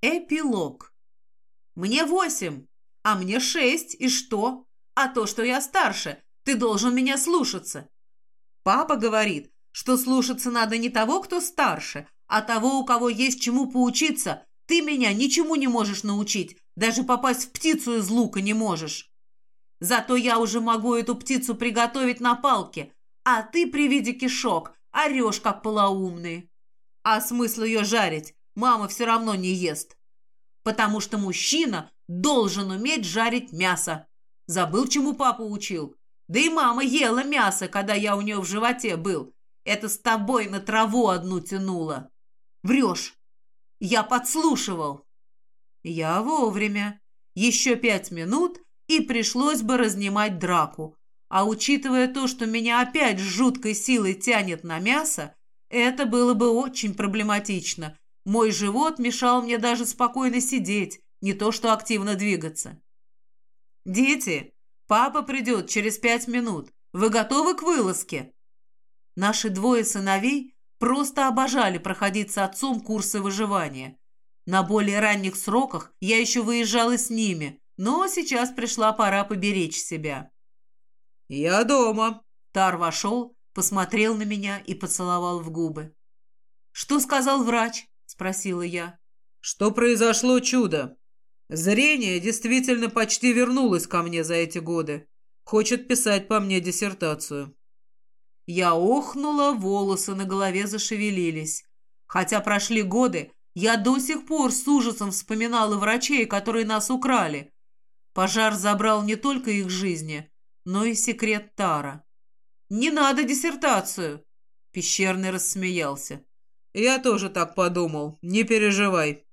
Эпилог. Мне восемь, а мне шесть, и что? А то, что я старше, ты должен меня слушаться. Папа говорит, что слушаться надо не того, кто старше, а того, у кого есть чему поучиться. Ты меня ничему не можешь научить, даже попасть в птицу из лука не можешь. Зато я уже могу эту птицу приготовить на палке, а ты при виде кишок орешь, как полоумный. А смысл ее жарить мама все равно не ест. Потому что мужчина должен уметь жарить мясо. Забыл, чему папа учил? Да и мама ела мясо, когда я у нее в животе был. Это с тобой на траву одну тянула. Врешь. Я подслушивал. Я вовремя. Еще пять минут, и пришлось бы разнимать драку. А учитывая то, что меня опять с жуткой силой тянет на мясо, это было бы очень проблематично. Мой живот мешал мне даже спокойно сидеть, не то что активно двигаться. «Дети, папа придет через пять минут. Вы готовы к вылазке?» Наши двое сыновей просто обожали проходить с отцом курсы выживания. На более ранних сроках я еще выезжала с ними, но сейчас пришла пора поберечь себя. «Я дома». Тар вошел, посмотрел на меня и поцеловал в губы. «Что сказал врач?» – спросила я. «Что произошло чудо. Зрение действительно почти вернулось ко мне за эти годы. Хочет писать по мне диссертацию». Я охнула, волосы на голове зашевелились. Хотя прошли годы, я до сих пор с ужасом вспоминала врачей, которые нас украли. Пожар забрал не только их жизни, но и секрет Тара. «Не надо диссертацию!» Пещерный рассмеялся. «Я тоже так подумал. Не переживай».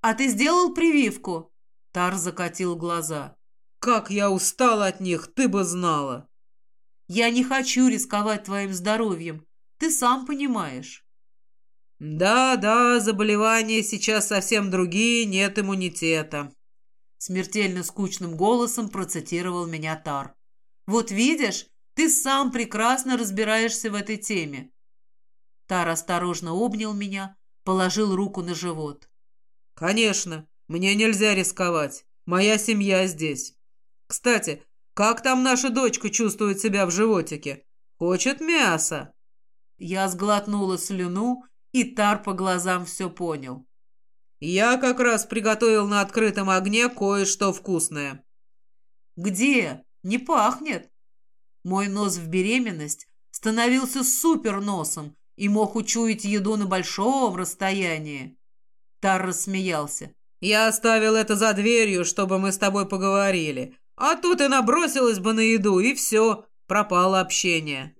«А ты сделал прививку?» Тар закатил глаза. «Как я устал от них, ты бы знала!» «Я не хочу рисковать твоим здоровьем. Ты сам понимаешь». «Да, да, заболевания сейчас совсем другие, нет иммунитета», смертельно скучным голосом процитировал меня Тар. «Вот видишь, ты сам прекрасно разбираешься в этой теме». Тар осторожно обнял меня, положил руку на живот. «Конечно, мне нельзя рисковать. Моя семья здесь. Кстати, как там наша дочка чувствует себя в животике? Хочет мяса?» Я сглотнула слюну, и Тар по глазам все понял. «Я как раз приготовил на открытом огне кое-что вкусное». «Где? Не пахнет?» Мой нос в беременность становился суперносом и мог учуять еду на большом расстоянии. Тар рассмеялся. «Я оставил это за дверью, чтобы мы с тобой поговорили. А тут и набросилась бы на еду, и все, пропало общение».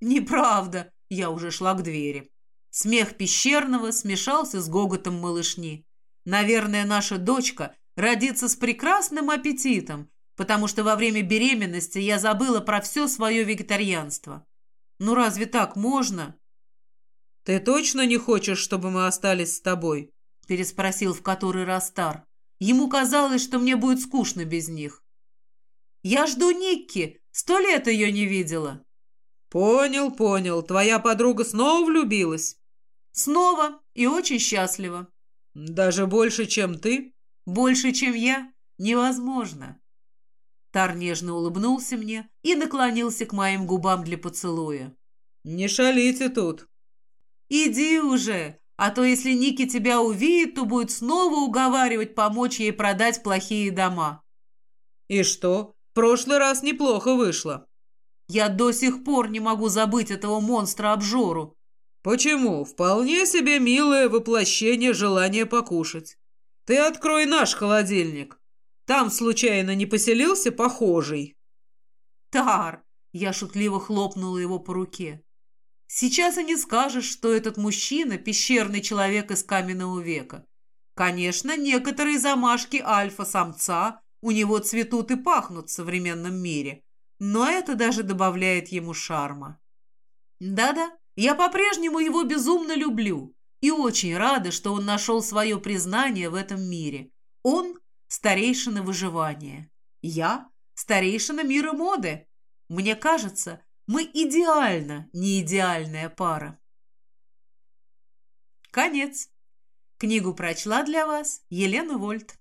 «Неправда!» Я уже шла к двери. Смех пещерного смешался с гоготом малышни. Наверное, наша дочка родится с прекрасным аппетитом, потому что во время беременности я забыла про все свое вегетарианство. Ну разве так можно? «Ты точно не хочешь, чтобы мы остались с тобой?» переспросил в который раз Тар. Ему казалось, что мне будет скучно без них. «Я жду Никки. Сто лет ее не видела». «Понял, понял. Твоя подруга снова влюбилась?» «Снова. И очень счастлива». «Даже больше, чем ты?» «Больше, чем я? Невозможно». Тар нежно улыбнулся мне и наклонился к моим губам для поцелуя. «Не шалите тут». «Иди уже, а то если Ники тебя увидит, то будет снова уговаривать помочь ей продать плохие дома». «И что? В прошлый раз неплохо вышло». «Я до сих пор не могу забыть этого монстра-обжору». «Почему? Вполне себе милое воплощение желания покушать. Ты открой наш холодильник. Там случайно не поселился похожий?» «Тар!» — я шутливо хлопнула его по руке. Сейчас и не скажешь, что этот мужчина – пещерный человек из каменного века. Конечно, некоторые замашки альфа-самца у него цветут и пахнут в современном мире, но это даже добавляет ему шарма. Да-да, я по-прежнему его безумно люблю и очень рада, что он нашел свое признание в этом мире. Он – старейшина выживания. Я – старейшина мира моды. Мне кажется, мы идеально не идеальная пара. Конец. Книгу прочла для вас Елена Вольт.